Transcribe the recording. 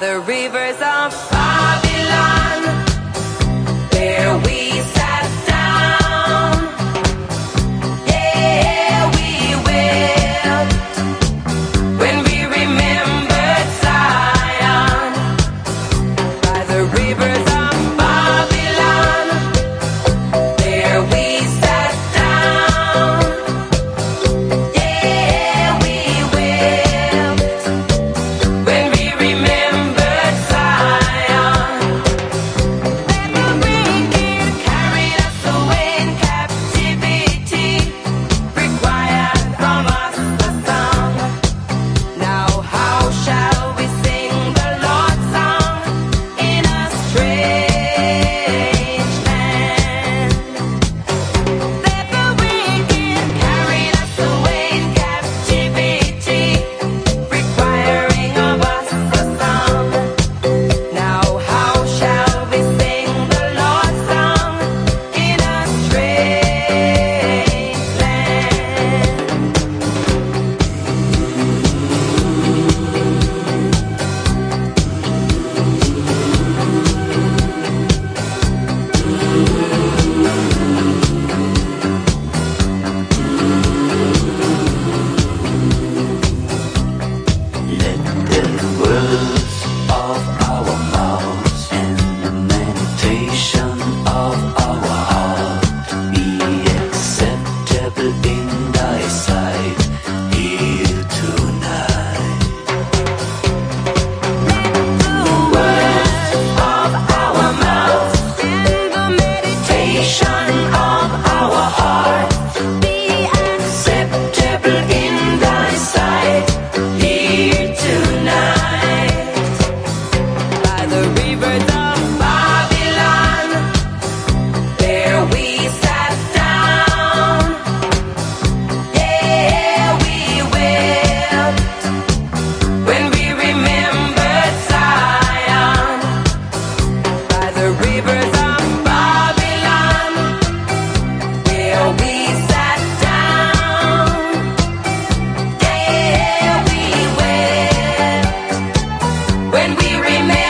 the rivers Oh. all. and we remain.